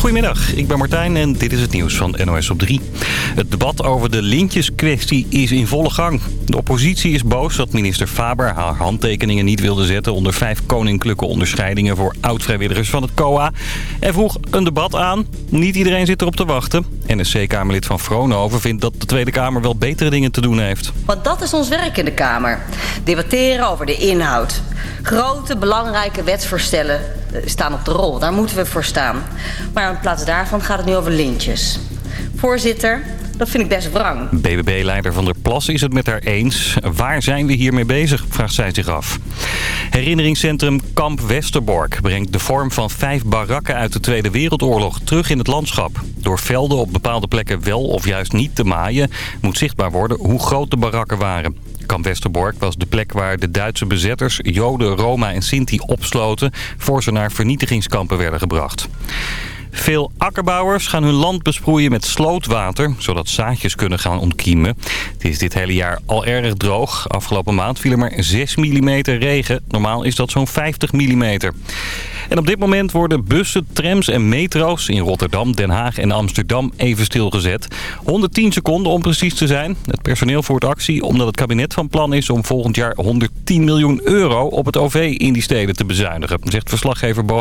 Goedemiddag, ik ben Martijn en dit is het nieuws van NOS op 3. Het debat over de lintjeskwestie is in volle gang. De oppositie is boos dat minister Faber haar handtekeningen niet wilde zetten... onder vijf koninklijke onderscheidingen voor oud-vrijwilligers van het COA. En vroeg een debat aan. Niet iedereen zit erop te wachten. NSC-Kamerlid van Vroonhoven vindt dat de Tweede Kamer wel betere dingen te doen heeft. Want dat is ons werk in de Kamer. Debatteren over de inhoud. Grote, belangrijke wetsvoorstellen staan op de rol. Daar moeten we voor staan. Maar in plaats daarvan gaat het nu over lintjes. Voorzitter, dat vind ik best wrang. BBB-leider Van der Plas is het met haar eens. Waar zijn we hiermee bezig, vraagt zij zich af. Herinneringscentrum Kamp Westerbork brengt de vorm van vijf barakken uit de Tweede Wereldoorlog terug in het landschap. Door velden op bepaalde plekken wel of juist niet te maaien moet zichtbaar worden hoe groot de barakken waren. Kamp Westerbork was de plek waar de Duitse bezetters Joden, Roma en Sinti opsloten... voor ze naar vernietigingskampen werden gebracht. Veel akkerbouwers gaan hun land besproeien met slootwater, zodat zaadjes kunnen gaan ontkiemen. Het is dit hele jaar al erg droog. Afgelopen maand viel er maar 6 mm regen. Normaal is dat zo'n 50 mm. En op dit moment worden bussen, trams en metro's in Rotterdam, Den Haag en Amsterdam even stilgezet. 110 seconden om precies te zijn. Het personeel voert actie omdat het kabinet van plan is om volgend jaar 110 miljoen euro op het OV in die steden te bezuinigen, zegt verslaggever Bo.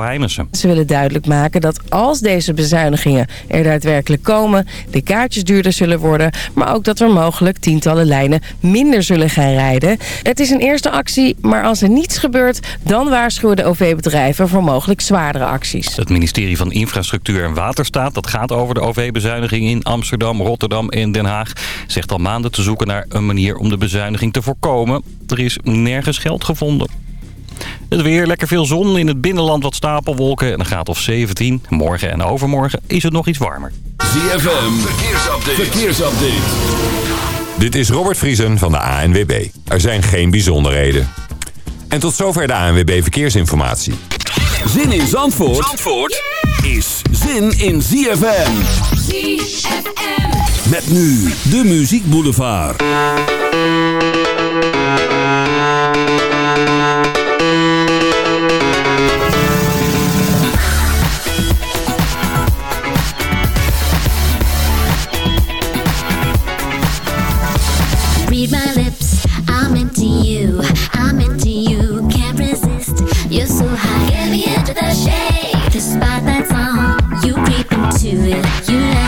Ze willen duidelijk maken dat als deze bezuinigingen er daadwerkelijk komen, de kaartjes duurder zullen worden, maar ook dat er mogelijk tientallen lijnen minder zullen gaan rijden. Het is een eerste actie, maar als er niets gebeurt, dan waarschuwen de OV-bedrijven voor mogelijk zwaardere acties. Het ministerie van Infrastructuur en Waterstaat, dat gaat over de OV-bezuiniging in Amsterdam, Rotterdam en Den Haag, zegt al maanden te zoeken naar een manier om de bezuiniging te voorkomen. Er is nergens geld gevonden. Het weer, lekker veel zon. In het binnenland wat stapelwolken en een graad of 17. Morgen en overmorgen is het nog iets warmer. ZFM, verkeersupdate. verkeersupdate. Dit is Robert Vriesen van de ANWB. Er zijn geen bijzonderheden. En tot zover de ANWB Verkeersinformatie. Zin in Zandvoort, Zandvoort is zin in ZFM. ZFM. Met nu de Muziek Boulevard. Creep it. You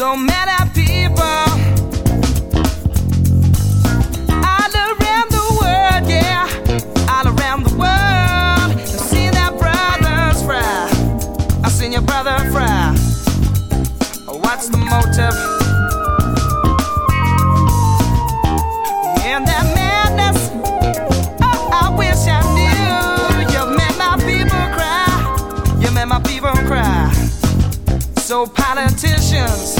so many people all around the world, yeah, all around the world. I've seen their brothers fry. I've seen your brother fry. What's the motive? That madness, oh, I wish I knew. You made my people cry. You made my people cry. So politicians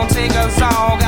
gon' take us all.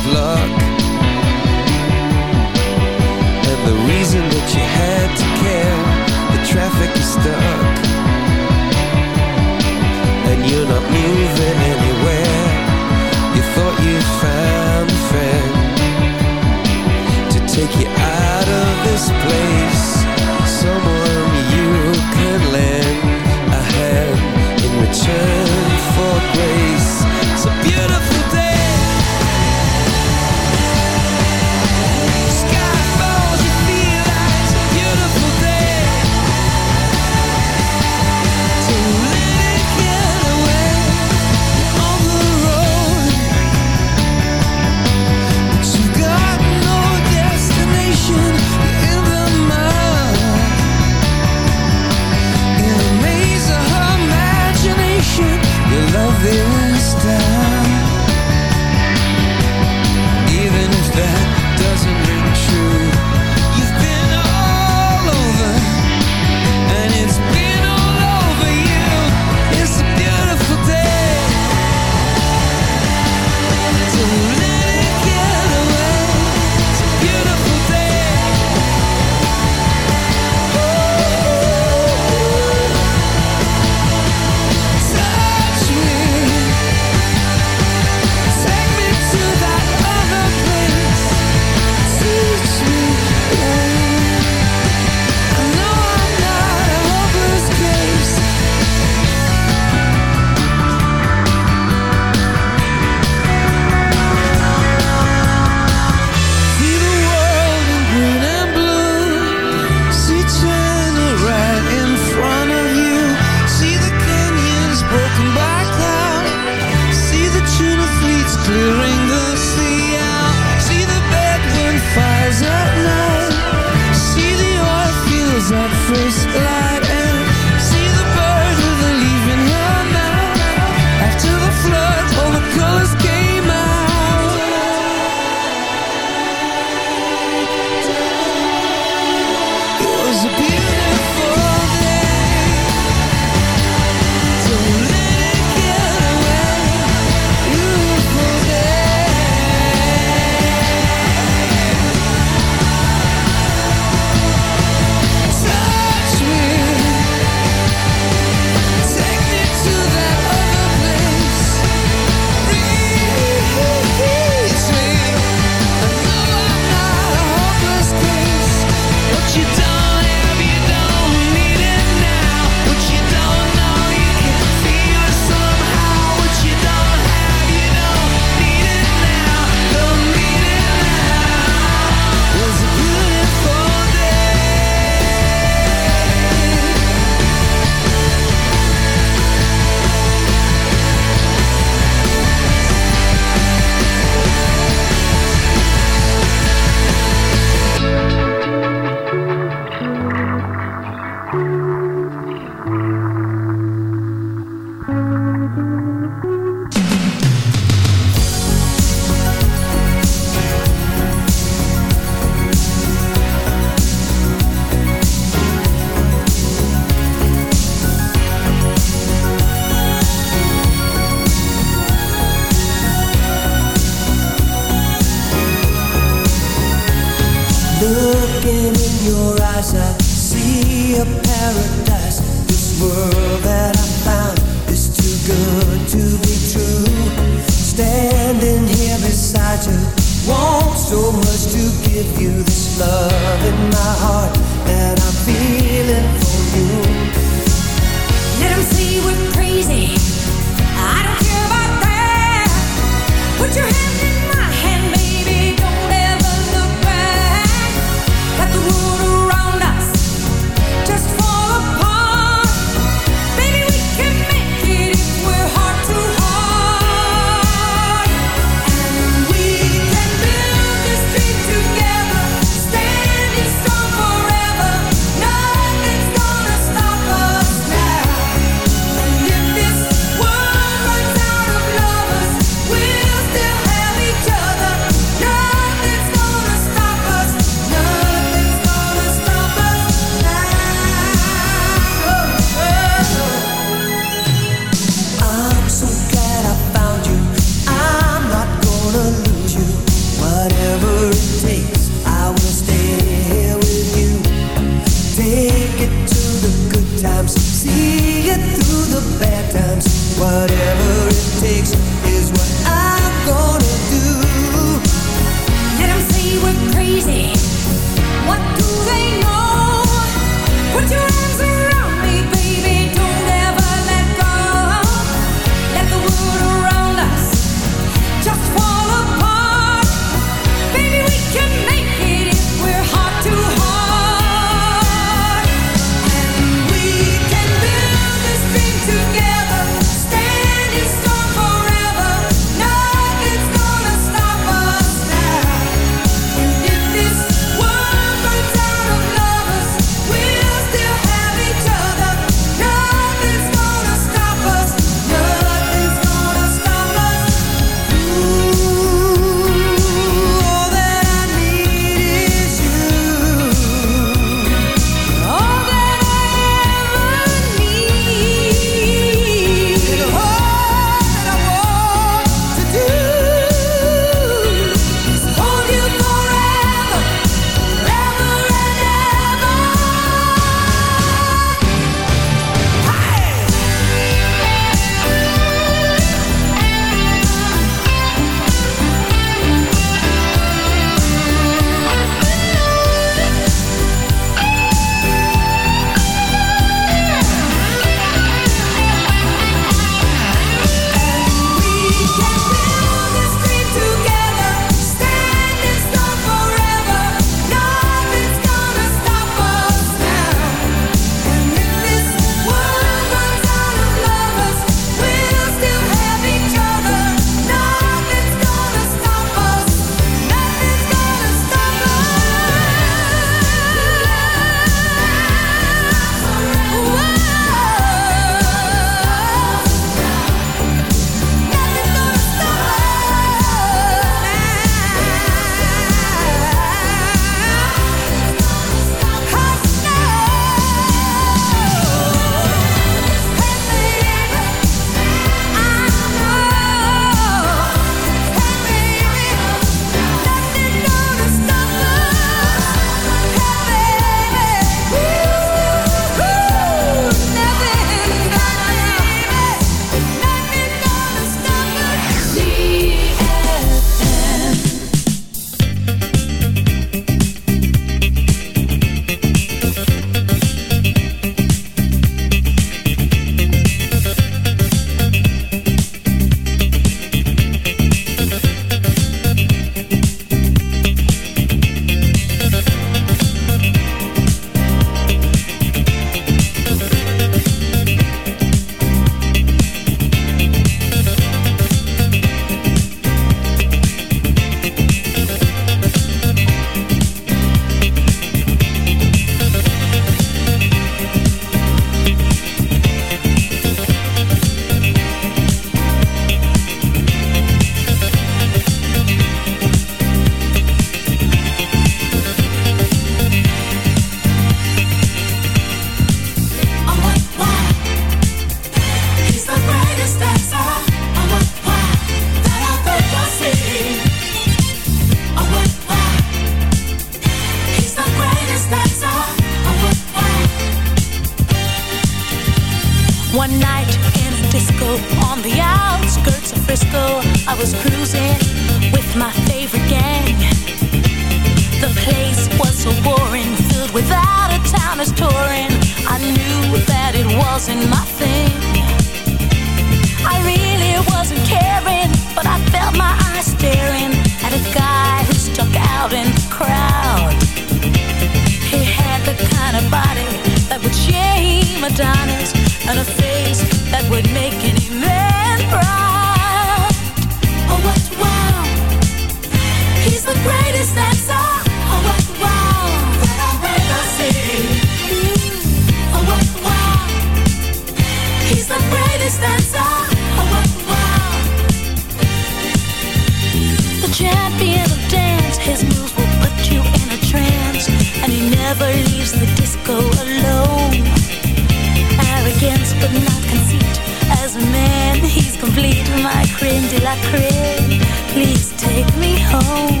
la creme de la creme Please take me home.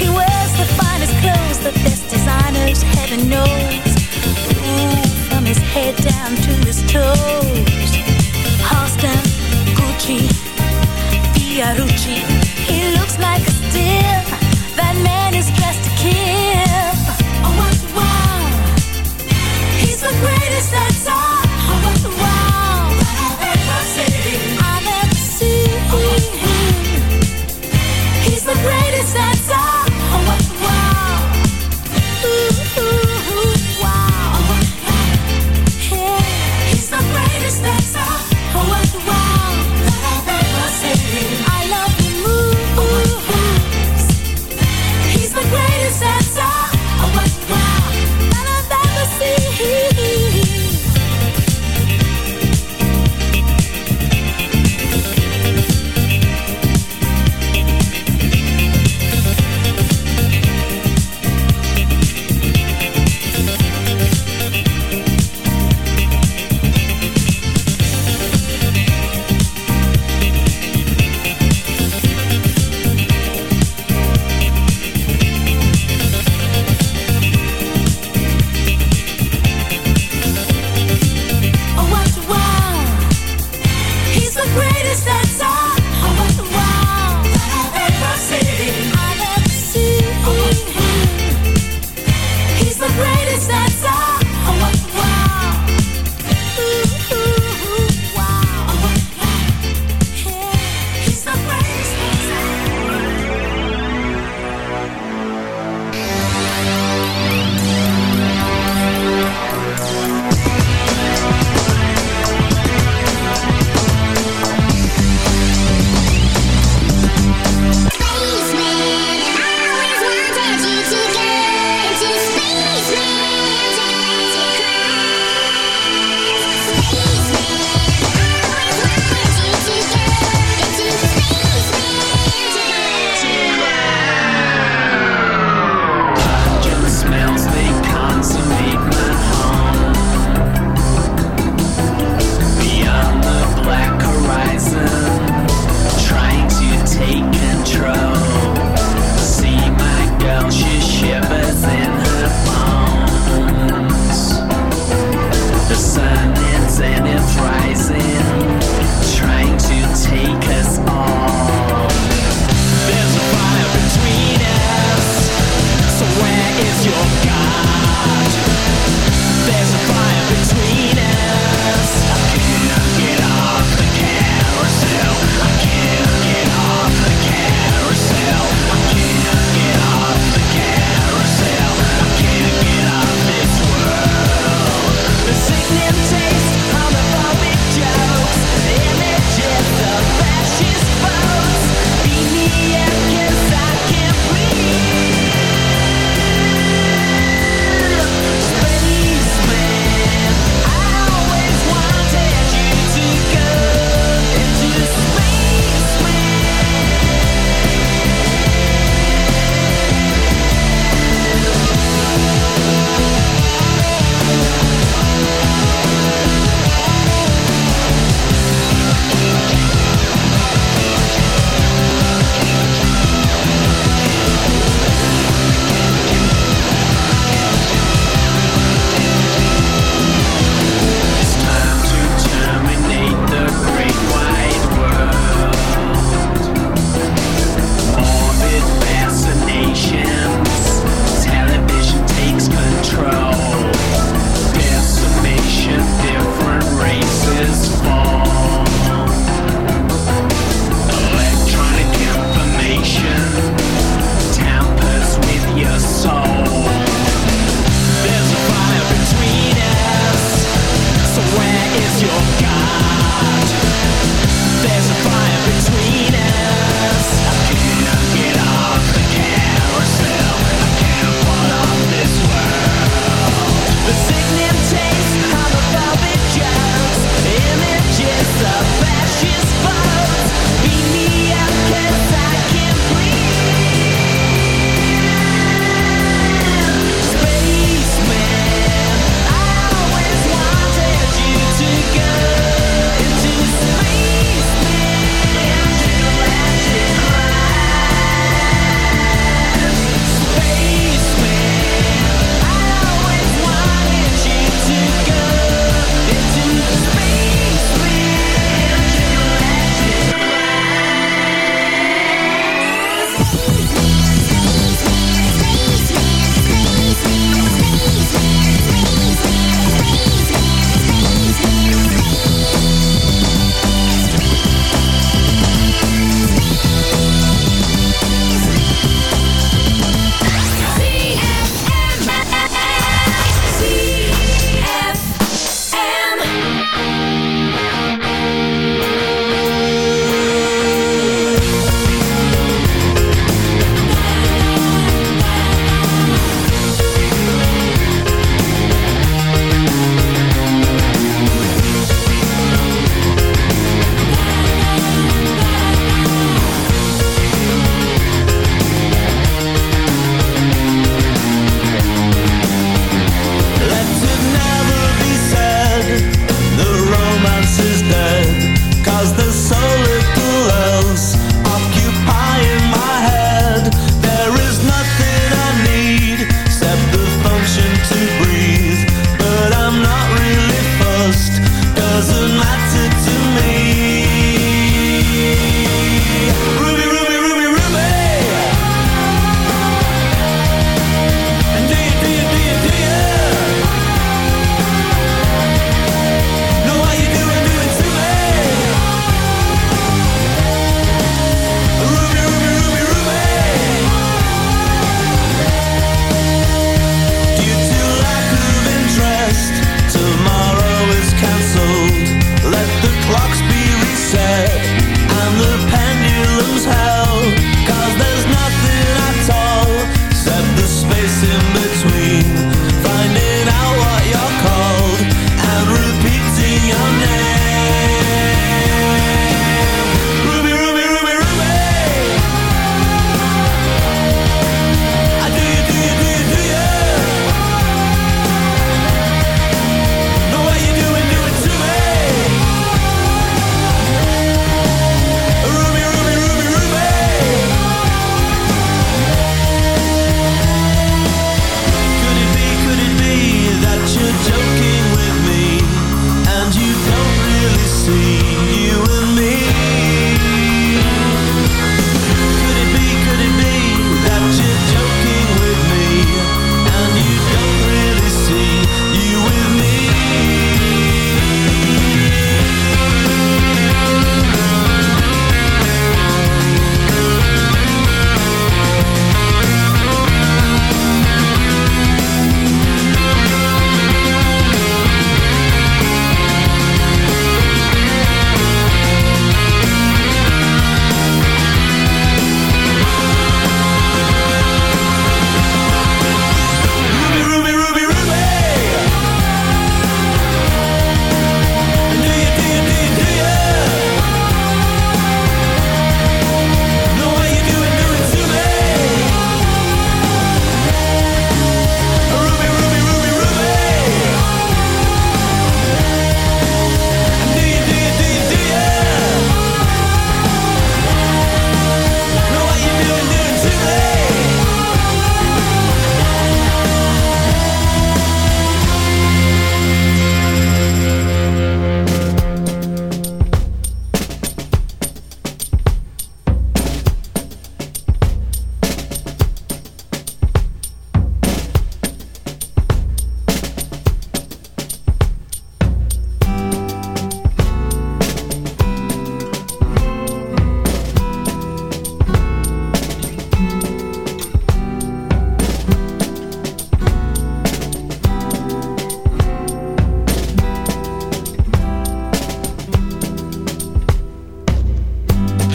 He wears the finest clothes The best designers heaven knows. Ooh, from his head down to his toes. Halston, Gucci, Fiorucci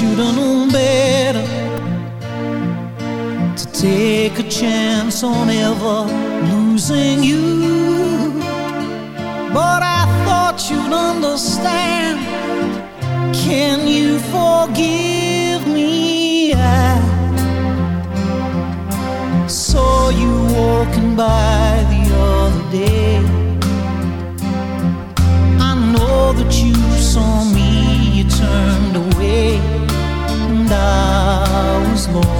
I should've known better to take a chance on ever losing you. But I thought you'd understand. small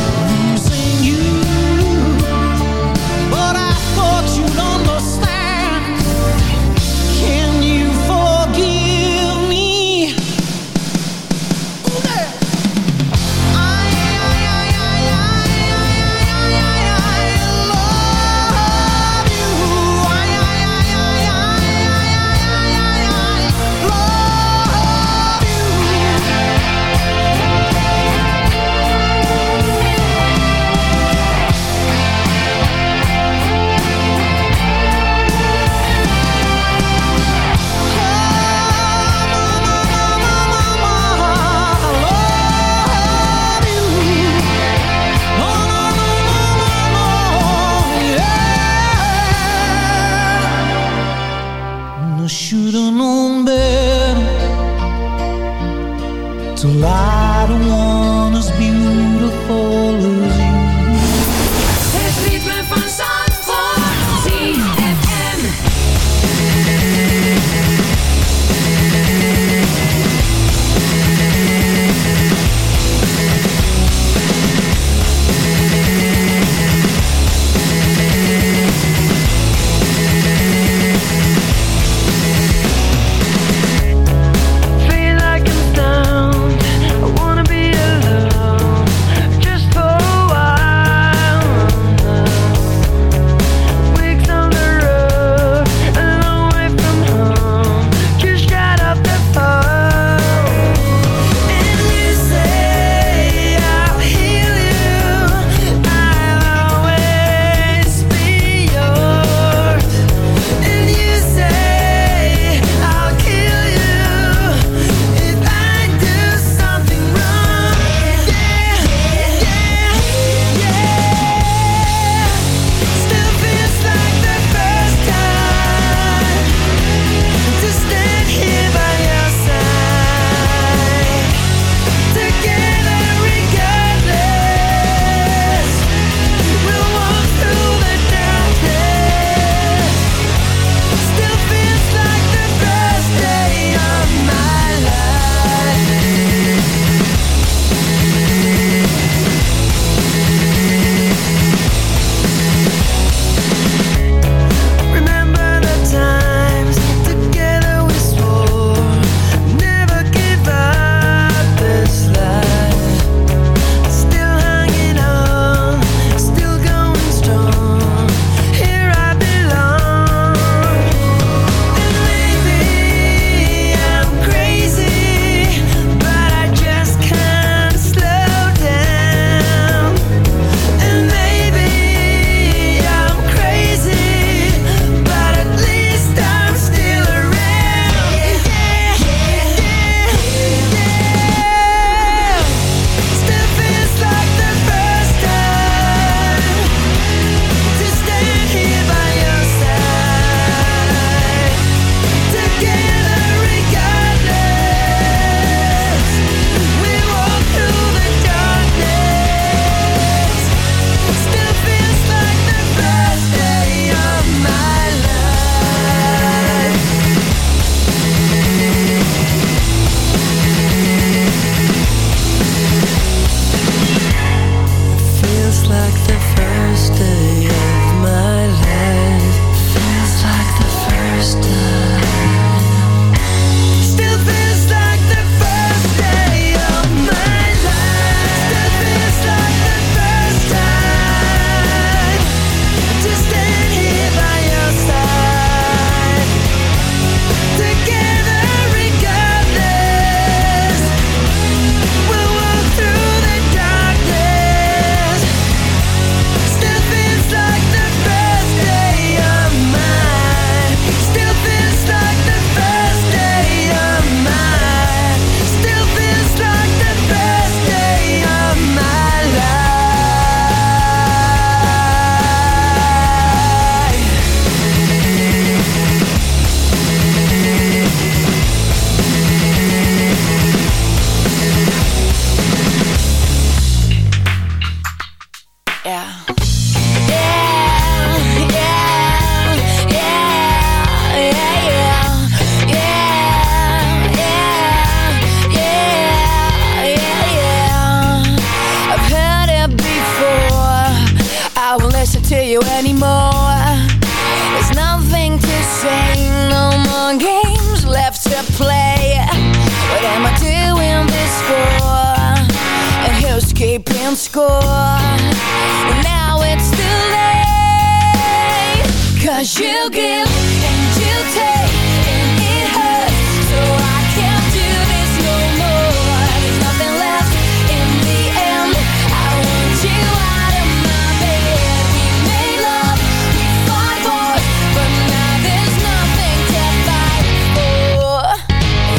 you give and you take, and it hurts. So I can't do this no more. There's nothing left in the end. I want you out of my bed. We made love, we fought hard, but now there's nothing to fight for.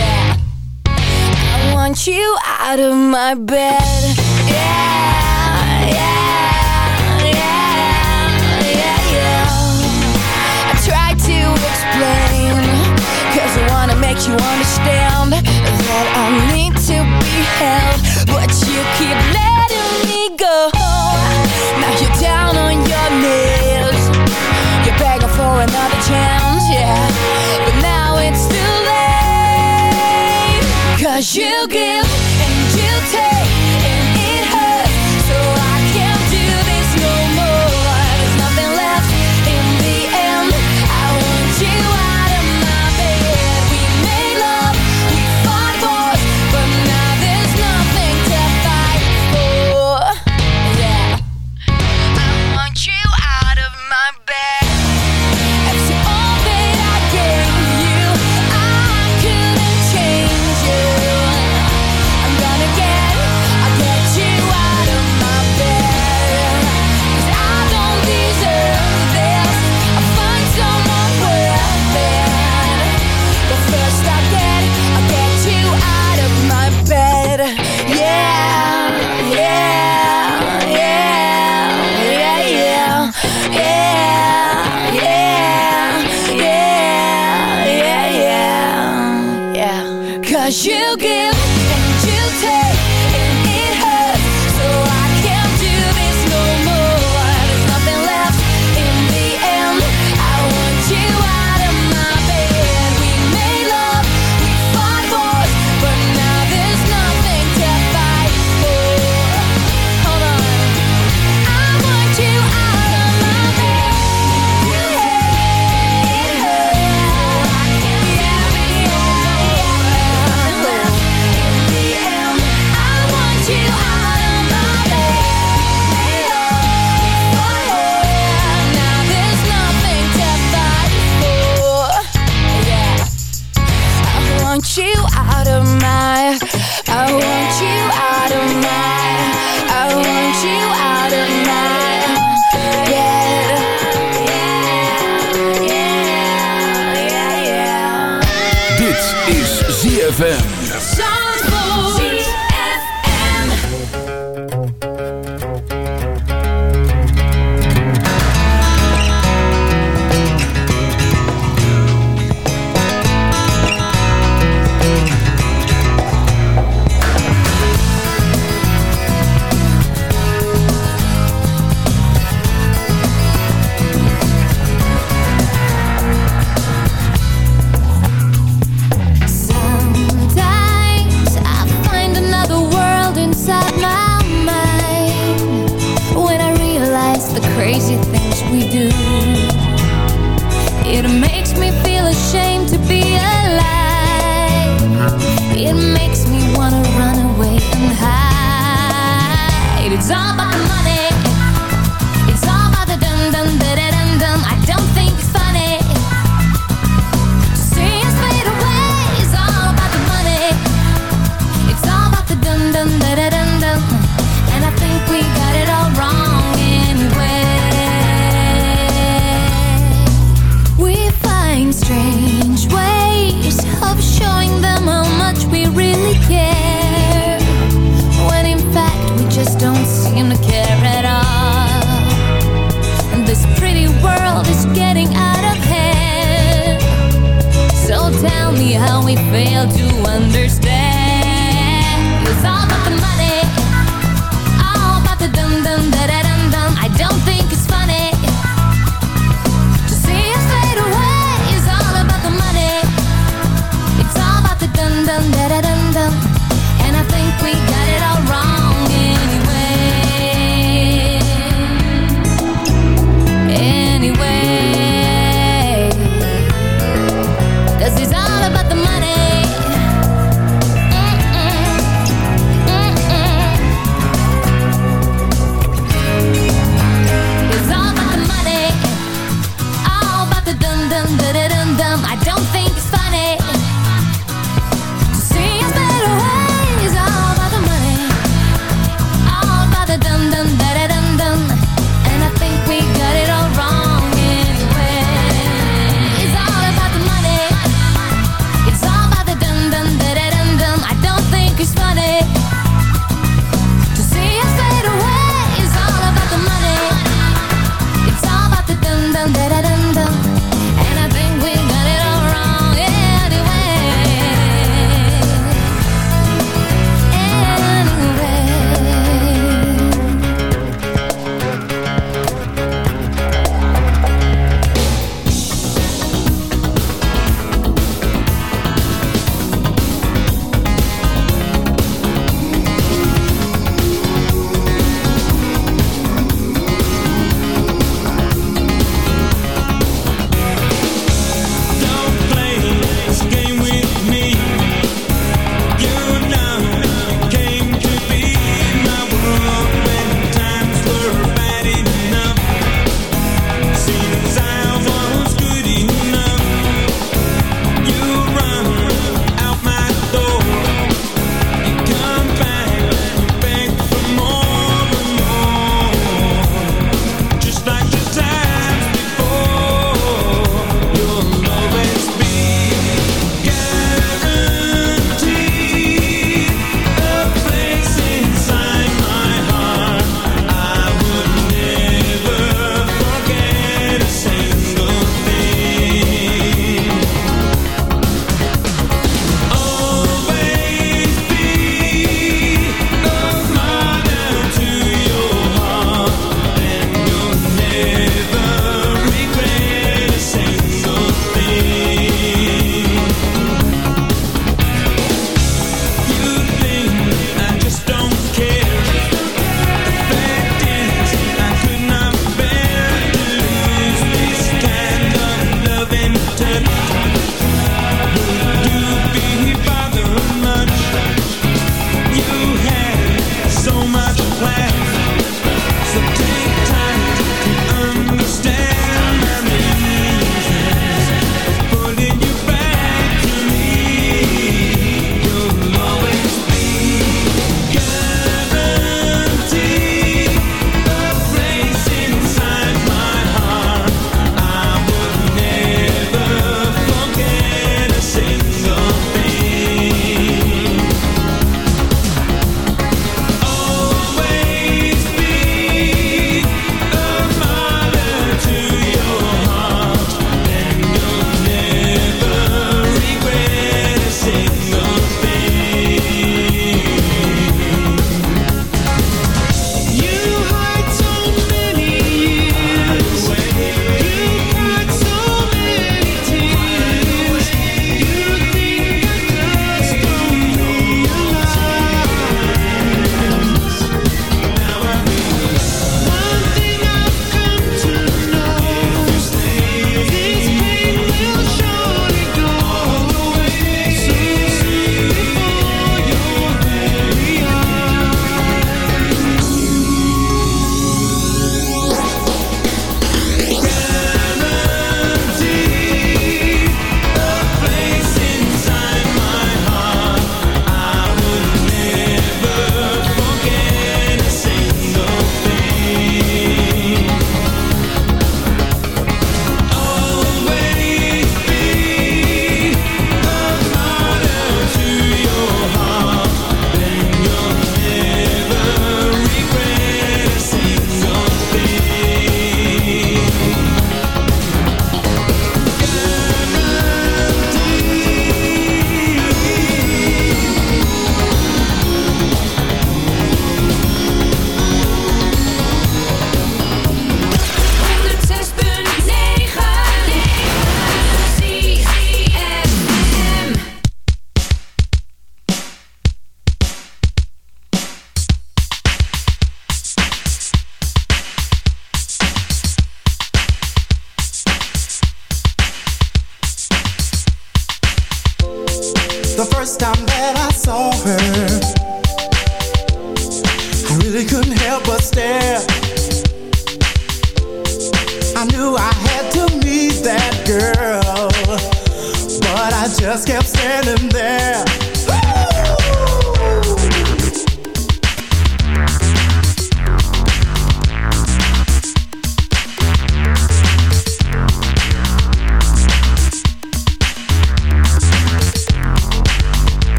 Yeah. I want you out of my bed.